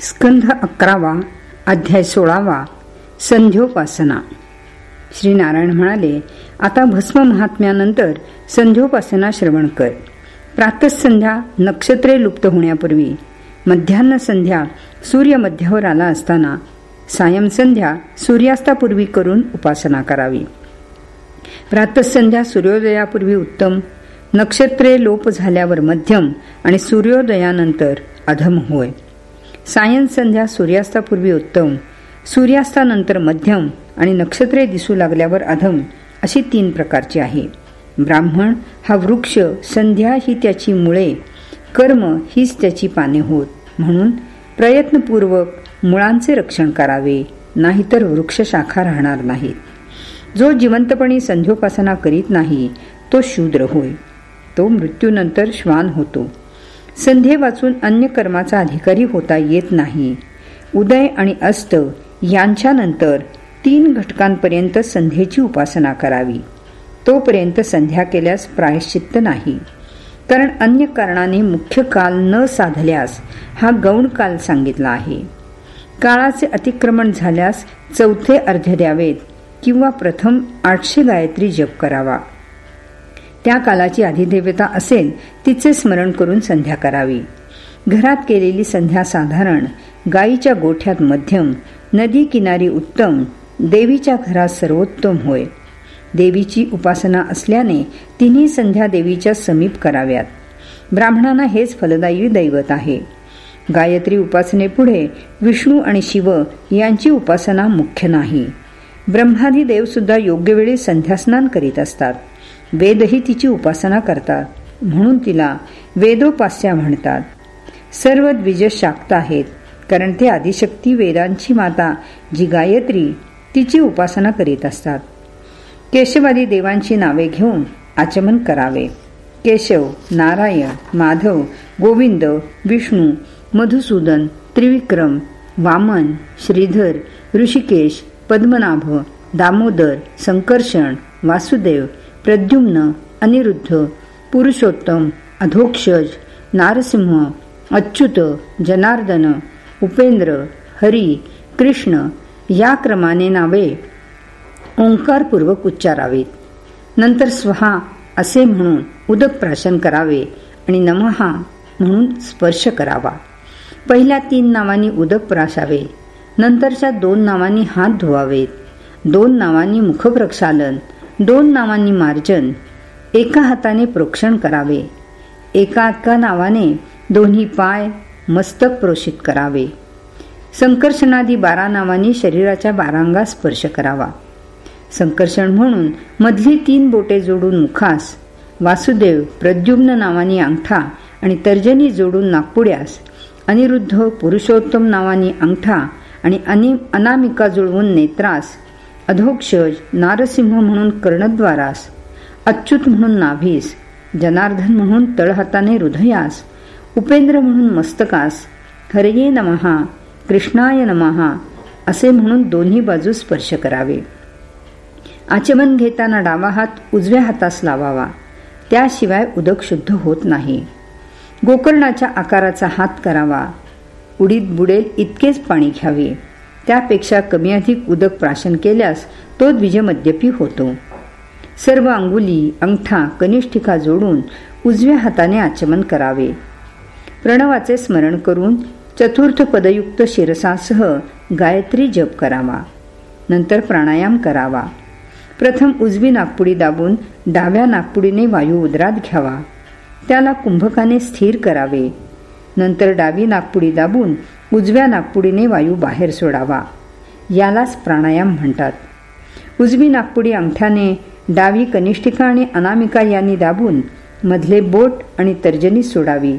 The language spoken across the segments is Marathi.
स्कंध अकरावा अध्याय सोळावा संध्योपासना. श्री नारायण म्हणाले आता भस्म महात्म्यानंतर संध्योपासना श्रवण कर. प्रातसंध्या नक्षत्रे लुप्त होण्यापूर्वी मध्यान्ह संध्या सूर्य मध्यावर आला असताना सायमसंध्या सूर्यास्तापूर्वी करून उपासना करावी. प्रातसंध्या सूर्योदयापूर्वी उत्तम नक्षत्रे लोप झाल्यावर मध्यम आणि सूर्योदयानंतर अधम होय. सायन संध्या सूर्यास्तापूर्वी उत्तम. सूर्यास्तानंतर मध्यम आणि नक्षत्रे दिसू लागल्यावर अधम अशी तीन प्रकारची आहे. ब्राह्मण हा वृक्ष संध्या ही त्याची मुळे कर्म हीच त्याची पाने होत. म्हणून प्रयत्नपूर्वक मुळांचे रक्षण करावे नाहीतर वृक्ष शाखा राहणार नाहीत. जो जिवंतपणी संध्योपासना करीत नाही तो शूद्र होय. तो मृत्यूनंतर श्वान होतो. संध्ये वाचून अन्य कर्माचा अधिकारी होता येत नाही. उदय आणि अस्त यांच्यानंतर तीन घटकांपर्यंत संध्येची उपासना करावी. तोपर्यंत संध्या केल्यास प्रायश्चित्त नाही. कारण अन्य कारणाने मुख्य काल न साधल्यास हा गौण काल सांगितला आहे. काळाचे अतिक्रमण झाल्यास चौथे अर्ध द्यावेत किंवा प्रथम आठशे गायत्री जप करावा. त्या कालाची अधिदेवता असेल तिचे स्मरण करून संध्या करावी. घरात केलेली संध्या साधारण गायीच्या गोठ्यात मध्यम नदी किनारी उत्तम देवीच्या घरात सर्वोत्तम होय. देवीची उपासना असल्याने तिन्ही संध्या देवीच्या समीप कराव्यात. ब्राह्मणांना हेच फलदायी दैवत आहे. गायत्री उपासनेपुढे विष्णू आणि शिव यांची उपासना मुख्य नाही. ब्रह्मादी देवसुद्धा योग्य वेळी संध्यास्नान करीत असतात. वेदही तिची उपासना करतात. म्हणून तिला वेदोपास्या म्हणतात. सर्व द्विज शाक्त आहेत कारण ते आदिशक्ती वेदांची माता जी गायत्री तिची उपासना करीत असतात. केशवादी देवांची नावे घेऊन आचमन करावे. केशव नारायण माधव गोविंद विष्णू मधुसूदन त्रिविक्रम वामन श्रीधर ऋषिकेश पद्मनाभ दामोदर संकर्षण वासुदेव प्रद्युम्न अनिरुद्ध पुरुषोत्तम अधोक्षज नारसिंह अच्युत जनार्दन उपेंद्र हरी कृष्ण या क्रमाने नावे ओंकारपूर्वक उच्चारावेत नंतर स्वहा असे म्हणून उदक प्राशन करावे आणि नमहा म्हणून स्पर्श करावा. पहिल्या तीन नावांनी उदक प्राशावे. नंतरच्या दोन नावांनी हात धुवावेत. दोन नावांनी मुखप्रक्षालन. दोन नावांनी मार्जन. एका हाताने प्रोक्षण करावे. एका एका नावाने दोन्ही पाय मस्तक प्रोषित करावे. संकर्षणादी बारा नावांनी शरीराच्या बारांगा स्पर्श करावा. संकर्षण म्हणून मधली तीन बोटे जोडून मुखास वासुदेव प्रद्युम्न नावानी अंगठा आणि तर्जनी जोडून नागपुड्यास अनिरुद्ध पुरुषोत्तम नावानी अंगठा आणि अनामिका जुळवून नेत्रास अधोक्षज नारसिंह म्हणून कर्णद्वारास अच्युत म्हणून नाभीस जनार्दन म्हणून तळहाताने हृदयास उपेंद्र म्हणून मस्तकास हरये नमहा कृष्णाय नमहा असे म्हणून दोन्ही बाजू स्पर्श करावे. आचमन घेताना डावा हात उजव्या हातास लावावा. त्याशिवाय उदक शुद्ध होत नाही. गोकर्णाच्या आकाराचा हात करावा. उडीत बुडेल इतकेच पाणी घ्यावे. त्यापेक्षा कमी अधिक उदक प्राशन केल्यास तो द्विजमद्यपी होतो. सर्व अंगुली अंगठा कनिष्ठिका जोडून उजव्या हाताने आचमन करावे. प्रणवाचे स्मरण करून चतुर्थ पदयुक्त शिरसासह गायत्री जप करावा. नंतर प्राणायाम करावा. प्रथम उजवी नागपुडी दाबून डाव्या नागपुडीने वायू उदरात घ्यावा. त्याला कुंभकाने स्थिर करावे. नंतर डावी नागपुडी दाबून उजव्या नागपुडीने वायू बाहेर सोडावा. यालाच प्राणायाम म्हणतात. उजवी नागपुडी अंगठ्याने डावी कनिष्ठिका आणि अनामिका यांनी दाबून मधले बोट आणि तर्जनी सोडावी.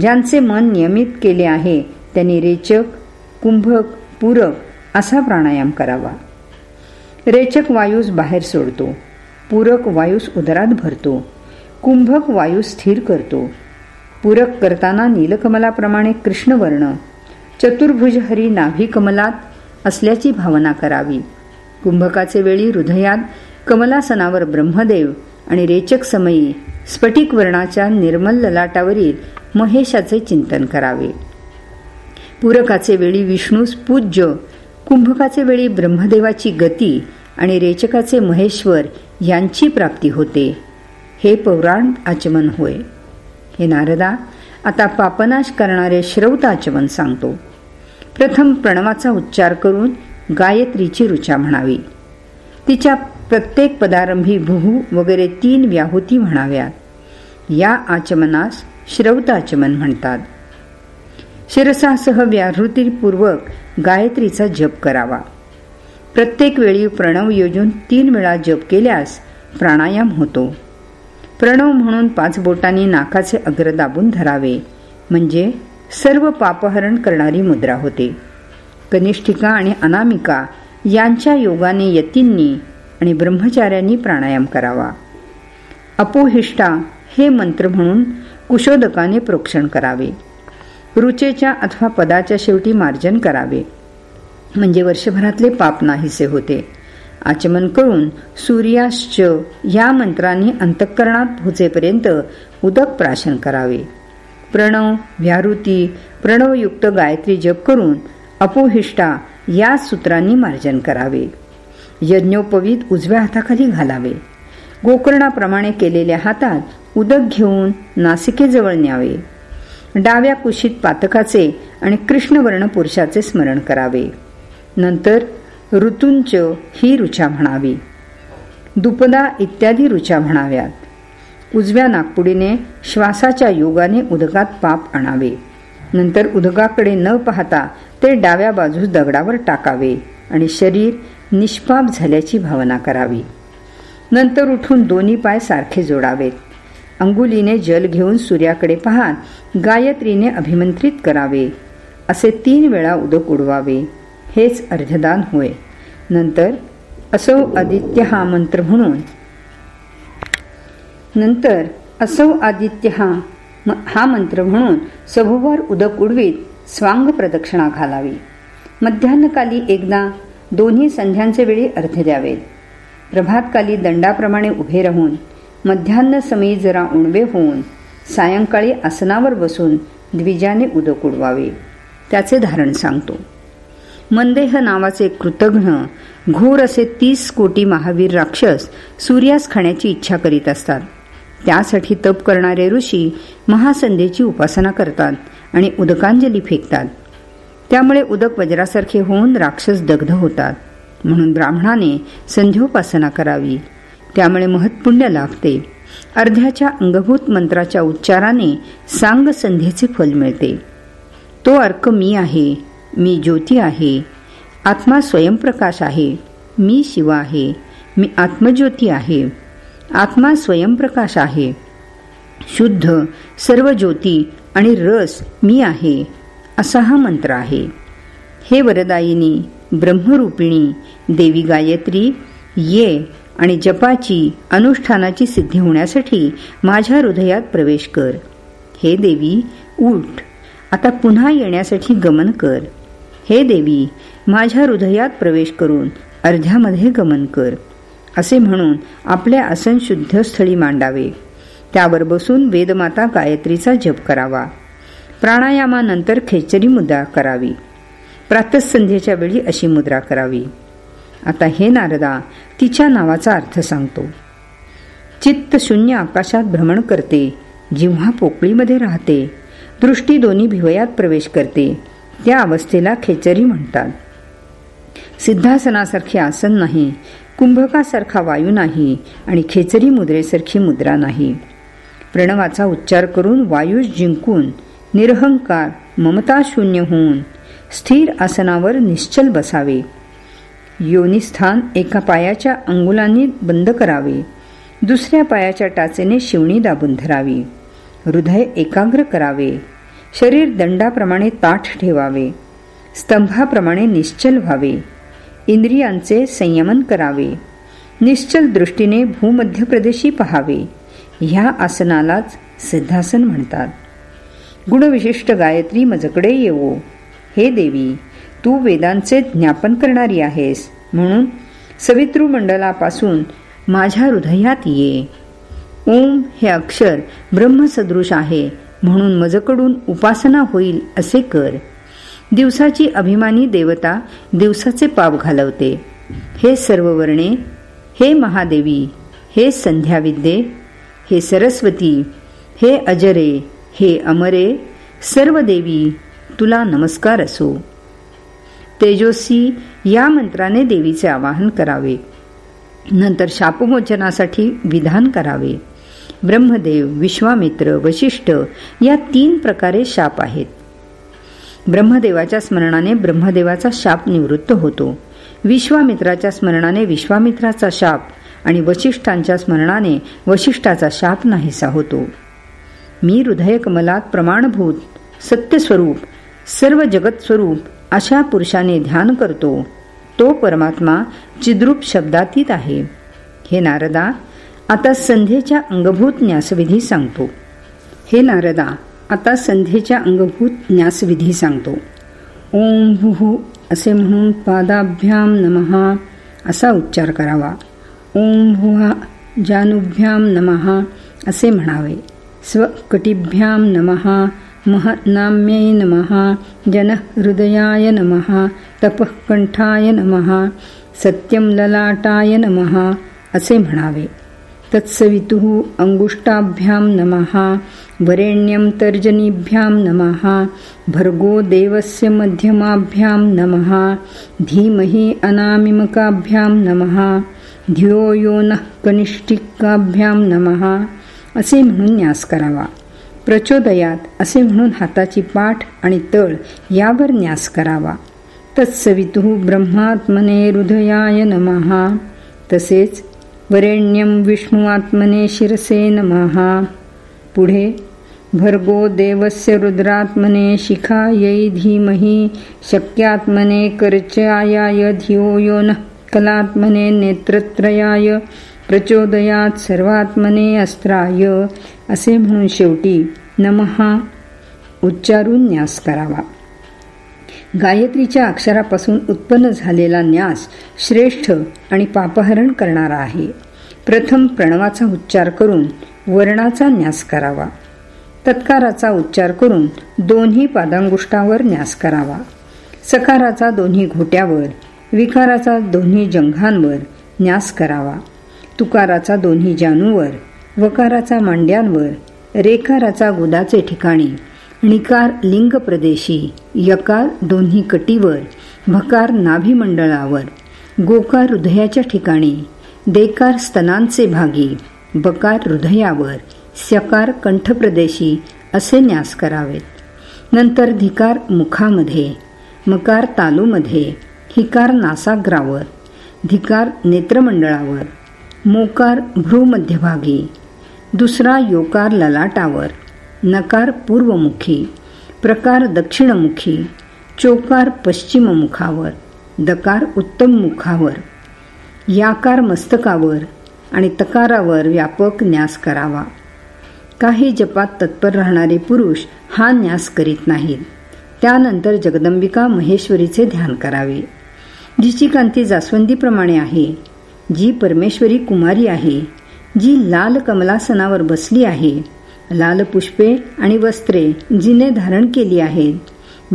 ज्यांचे मन नियमित केले आहे त्यांनी रेचक कुंभक पूरक असा प्राणायाम करावा. रेचक वायूस बाहेर सोडतो. पूरक वायूस उदरात भरतो. कुंभक वायू स्थिर करतो. पूरक करताना नीलकमलाप्रमाणे कृष्णवर्ण चतुर्भुज हरी नाभी कमलात असल्याची भावना करावी. कुंभकाचे वेळी हृदयात कमलासनावर ब्रह्मदेव आणि रेचक समयी स्फटिक वर्णाच्या निर्मल ललाटावरील महेशाचे चिंतन करावे. पूरकाचे वेळी विष्णूस पूज्य कुंभकाचे वेळी ब्रह्मदेवाची गती आणि रेचकाचे महेश्वर यांची प्राप्ती होते. हे पौराण आचमन होय. हे नारदा आता पापनाश करणारे श्रौत सांगतो. प्रथम प्रणवाचा उच्चार करून गायत्रीची रुचा म्हणावी. तिच्या प्रत्येक पदारंभी भुहू वगैरे तीन व्याहुती म्हणाव्यात. या आचमनास श्रौताचमन म्हणतात. शिरसासह व्याहृतीपूर्वक गायत्रीचा जप करावा. प्रत्येक वेळी प्रणव योजून तीन वेळा जप केल्यास प्राणायाम होतो. प्रणव म्हणून पाच बोटांनी नाकाचे अग्र दाबून धरावे. म्हणजे सर्व पापहरण करणारी मुद्रा होते. कनिष्ठिका आणि अनामिका यांच्या योगाने यतींनी आणि ब्रह्मचार्यांनी प्राणायाम करावा. अपोहिष्टा हे मंत्र म्हणून कुशोदकाने प्रोक्षण करावे. रुचेच्या अथवा पदाच्या शेवटी मार्जन करावे. म्हणजे वर्षभरातले पाप नाहीसे होते. आचमन करून सूर्याश्च या मंत्रांनी अंतःकरणात पोहोचेपर्यंत उदक प्राशन करावे. प्रणव व्याहृती प्रणवयुक्त गायत्री जप करून अपोहिष्टा या सूत्रांनी मार्जन करावे. यज्ञोपवीत उजव्या हाताखाली घालावे. गोकर्णाप्रमाणे केलेल्या हातात उदक घेऊन नासिकेजवळ न्यावे. डाव्या कुशीत पातकाचे आणि कृष्णवर्ण पुरुषाचे स्मरण करावे. नंतर ऋतूंच ही रुचा म्हणावी. दुपदा इत्यादी रुचा म्हणाव्यात. उजव्या नागपुडीने श्वासाच्या योगाने उदकात पाप आणावे. नंतर उदकाकडे न पाहता ते डाव्या बाजूस दगडावर टाकावे आणि शरीर निष्पाप झाल्याची भावना करावी. नंतर उठून दोन्ही पाय सारखे जोडावेत. अंगुलीने जल घेऊन सूर्याकडे पाहत गायत्रीने अभिमंत्रित करावे. असे तीन वेळा उदक उडवावे हेच अर्धदान होय. नंतर असो आदित्य हा मंत्र म्हणून. नंतर असौ आदित्य हा हा मंत्र म्हणून सभोवर उदक उडवीत स्वांग प्रदक्षिणा घालावी. मध्यान्हकाली एकदा दोन्ही संध्यांचे वेळी अर्थ द्यावेत. प्रभातकाली दंडाप्रमाणे उभे राहून मध्यान्ह समयी जरा उणवे होऊन सायंकाळी आसनावर बसून द्विजाने उदक उडवावे. त्याचे धारण सांगतो. मंदेह नावाचे कृतघ्न घोर असे तीस कोटी महावीर राक्षस सूर्यास खाण्याची इच्छा करीत असतात. त्यासाठी तप करणारे ऋषी महासंधेची उपासना करतात आणि उदकांजली फेकतात. त्यामुळे उदक वज्रासारखे होऊन राक्षस दग्ध होतात. म्हणून ब्राह्मणाने संध्योपासना करावी. त्यामुळे महत्पुण्य लाभते. अर्ध्याच्या अंगभूत मंत्राच्या उच्चाराने सांग संधीचे फल मिळते. तो अर्क मी आहे. मी ज्योती आहे. आत्मा स्वयंप्रकाश आहे. मी शिव आहे. मी आत्मज्योती आहे. आत्मा स्वयंप्रकाश आहे. शुद्ध सर्व ज्योती आणि रस मी आहे असा हा मंत्र आहे. हे वरदायिनी ब्रह्मरूपिणी देवी गायत्री ये आणि जपाची अनुष्ठानाची सिद्धी होण्यासाठी माझ्या हृदयात प्रवेश कर. हे देवी उठ. आता पुन्हा येण्यासाठी गमन कर. हे देवी माझ्या हृदयात प्रवेश करून अर्ध्यामध्ये गमन कर असे म्हणून आपल्या आसन शुद्ध स्थळी मांडावे. त्यावर बसून वेदमाता गायत्रीचा जप करावा. प्राणायामानंतर खेचरी मुद्रा करावी. प्रातसंध्येच्या वेळी अशी मुद्रा करावी. आता हे नारदा तिच्या नावाचा अर्थ सांगतो. चित्त शून्य आकाशात भ्रमण करते जिव्हा पोकळीमध्ये राहते दृष्टी दोन्ही भिवयात प्रवेश करते त्या अवस्थेला खेचरी म्हणतात. सिद्धासनासारखे आसन नाही कुंभकासारखा वायू नाही आणि खेचरी मुद्रेसारखी मुद्रा नाही. प्रणवाचा उच्चार करून वायूस जिंकून निरहंकार ममता शून्य होऊन स्थिर आसनावर निश्चल बसावे. योनिस्थान एका पायाच्या अंगुलांनी बंद करावे. दुसऱ्या पायाच्या टाचेने शिवणी दाबून धरावी. हृदय एकाग्र करावे. शरीर दंडाप्रमाणे ताठ ठेवावे. स्तंभाप्रमाणे निश्चल व्हावे. इंद्रियांचे संयमन करावे. निश्चल दृष्टीने भूमध्य प्रदेशी पहावे. ह्या आसनालाच सिद्धासन म्हणतात. गुणविशिष्ट गायत्री मजकडे येवो. हे देवी तू वेदांचे ज्ञापन करणारी आहेस. म्हणून सवितृमंडलापासून माझ्या हृदयात ये. ओम हे अक्षर ब्रह्मसदृश आहे. म्हणून मजकडून उपासना होईल असे कर. दिवसाची अभिमानी देवता दिवसाचे पाप घालवते. हे सर्व वर्णे हे महादेवी हे संध्याविद्ये हे सरस्वती हे अजरे हे अमरे सर्व देवी तुला नमस्कार असो. तेजोसी या मंत्राने देवीचे आवाहन करावे. नंतर शापमोचनासाठी विधान करावे. ब्रह्मदेव विश्वामित्र वशिष्ठ या तीन प्रकारे शाप आहेत. ब्रह्मदेवाच्या स्मरणाने ब्रह्मदेवाचा शाप निवृत्त होतो. विश्वामित्राच्या स्मरणाने विश्वामित्राचा शाप आणि वशिष्ठांच्या स्मरणाने वशिष्ठाचा शाप नाहीसा होतो. मी हृदय कमलात प्रमाणभूत सत्यस्वरूप सर्व जगतस्वरूप अशा पुरुषाने ध्यान करतो तो परमात्मा चिद्रूप शब्दातीत आहे. हे नारदा आता संध्येच्या अंगभूत न्यासविधी सांगतो. हे नारदा आता संध्येच्या अंगभूत न्यासविधी सांगतो. ओम हुहू असे म्हणून पादाभ्याम नमहा असा उच्चार करावा. ओम भुहा जानुभ्याम नमहा असे म्हणावे. स्वकटिभ्यां नमः महनाम्यै नमः जनहृदयाय नमः तपःकंठाय नमः सत्यं ललाटाय नमः असे म्हणावे. तत्सवितुः अङ्गुष्टाभ्यां नमः। वरेण्यं तर्जनीभ्यां नमः। भर्गो देवस्य मध्यमाभ्यां नमः। धीमहि अनामिमकाभ्यां नमः। धियो यो नः कनिष्ठिकाभ्यां नमः। असे म्हणून न्यास करावा। प्रचोदयात असे म्हणून हाताची पाठ आणि तळ यावर न्यास करावा। तत्सवितु ब्रह्मात्मने हृदयाय नमहा तसेच वरेण्यम विष्णुआत्मने शिरसे नमहा पुढे भर्गो देवस्य रुद्रात्मने शिखायै धीमहि शक्यात्मने कर्चयाय धियो यो न कलात्मने नेत्रत्रयाय प्रचोदयात सर्वात्मने अस्त्राय। असे म्हणून शेवटी नमहा उच्चारून न्यास करावा. गायत्रीच्या अक्षरापासून उत्पन्न झालेला न्यास श्रेष्ठ आणि पापहरण करणारा आहे. प्रथम प्रणवाचा उच्चार करून वर्णाचा न्यास करावा. तत्काराचा उच्चार करून दोन्ही पादांगुष्टावर न्यास करावा. सकाराचा दोन्ही घोट्यावर विकाराचा दोन्ही जंघांवर न्यास करावा. तुकाराचा दोन्ही जानूवर वकाराचा मांड्यांवर रेकाराचा गुदाचे ठिकाणी निकार लिंग प्रदेशी यकार दोन्ही कटीवर भकार नाभिमंडळावर गोकार हृदयाच्या ठिकाणी देकार स्तनांचे भागी बकार हृदयावर सकार कंठप्रदेशी असे न्यास करावेत. नंतर धिकार मुखामध्ये मकार तालूमध्ये हिकार नासाग्रावर धिकार नेत्रमंडळावर मोकार भ्रूमध्यभागी दुसरा योकार ललाटावर नकार पूर्वमुखी प्रकार दक्षिणमुखी चोकार पश्चिममुखावर दकार उत्तम मुखावर याकार मस्तकावर आणि तकारावर व्यापक न्यास करावा. काही जपात तत्पर राहणारे पुरुष हा न्यास करीत नाहीत. त्यानंतर जगदंबिका महेश्वरीचे ध्यान करावे. जिची कांती जास्वंदीप्रमाणे आहे जी परमेश्वरी कुमारी आहे जी लाल कमलासनावर बसली आहे लाल पुष्पे आणि वस्त्रे जिने धारण केली आहेत.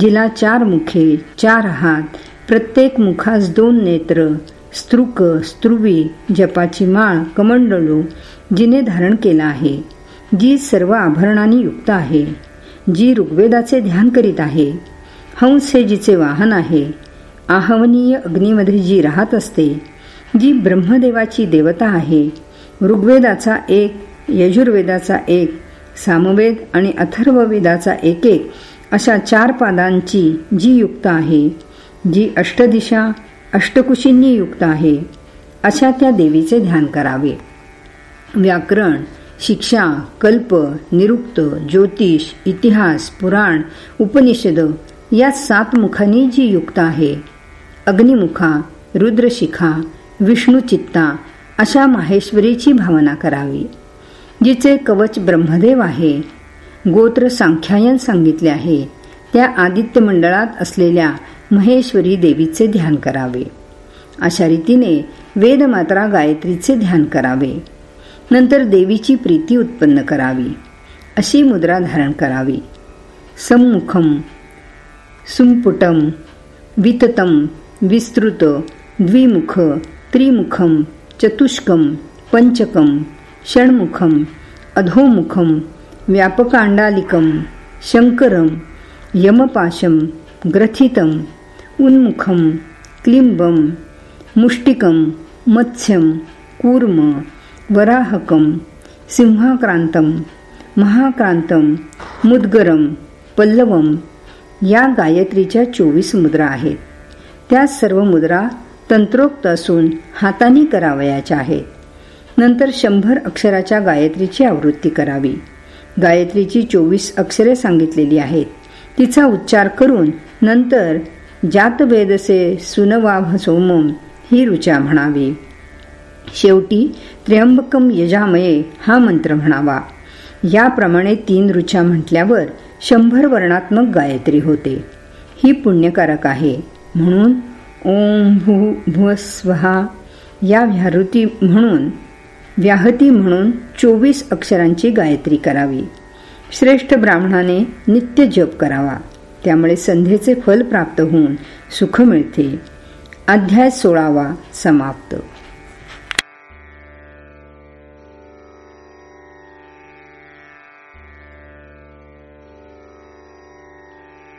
जिला चार मुखे चार हात प्रत्येक मुखास दोन नेत्र स्त्रुक स्त्रुवी जपाची माळ कमंडलू जिने धारण केला आहे. जी सर्व आभरणांनी युक्त आहे. जी ऋग्वेदाचे ध्यान करीत आहे. हंस हे जिचे वाहन आहे. आहवनीय अग्नीमध्ये जी राहत असते जी ब्रह्मदेवाची देवता आहे. ऋग्वेदाचा एक यजुर्वेदाचा एक सामवेद आणि अथर्ववेदाचा एक एक अशा चार पादांची जी युक्त आहे जी अष्टदिशा अष्टकुशींनी युक्त आहे अशा त्या देवीचे ध्यान करावे. व्याकरण शिक्षा कल्प निरुक्त ज्योतिष इतिहास पुराण उपनिषद या सात मुखांनी जी युक्त आहे अग्निमुखा रुद्रशिखा विष्णुचित्ता अशा माहेश्वरीची भावना करावी. जिचे कवच ब्रह्मदेव आहे. गोत्र सांख्यायन सांगितले आहे. त्या आदित्य मंडळात असलेल्या महेश्वरी देवीचे ध्यान करावे. अशा रीतीने वेदमात्रा गायत्रीचे ध्यान करावे. नंतर देवीची प्रीती उत्पन्न करावी. अशी मुद्रा धारण करावी. सम्मुखम सुंपुटम विततम विस्तृत द्विमुख त्रिमुखम चतुष्कम पंचकम षण्मुखम अधोमुखम व्यापकांडालिकम शंकरम यमपाशम ग्रथितम उन्मुखम क्लिंबम मुष्टिकम मत्स्यम कूर्म वराहकम सिंहाक्रांतम महाक्रांतम मुद्गरम पल्लवम या गायत्रीच्या चोवीस मुद्रा आहेत. त्या सर्व मुद्रा तंत्रोक्त असून हाताने करावयाच्या आहेत. नंतर शंभर अक्षराच्या गायत्रीची आवृत्ती करावी. गायत्रीची चोवीस अक्षरे सांगितलेली आहेत. तिचा उच्चार करून नंतर जातवेदसे सुनवाभ सोमम ही ऋचा म्हणावी. शेवटी त्र्यंबकम यजामये हा मंत्र म्हणावा. याप्रमाणे तीन ऋचा म्हटल्यावर शंभर वर्णात्मक गायत्री होते. ही पुण्यकारक आहे. म्हणून ओम भू भुवस्वहा या व्याहृती म्हणून व्याहती म्हणून चोवीस अक्षरांची गायत्री करावी. श्रेष्ठ ब्राह्मणाने नित्य जप करावा. त्यामुळे संधेचे फल प्राप्त होऊन सुख मिळते. अध्याय सोळावा समाप्त.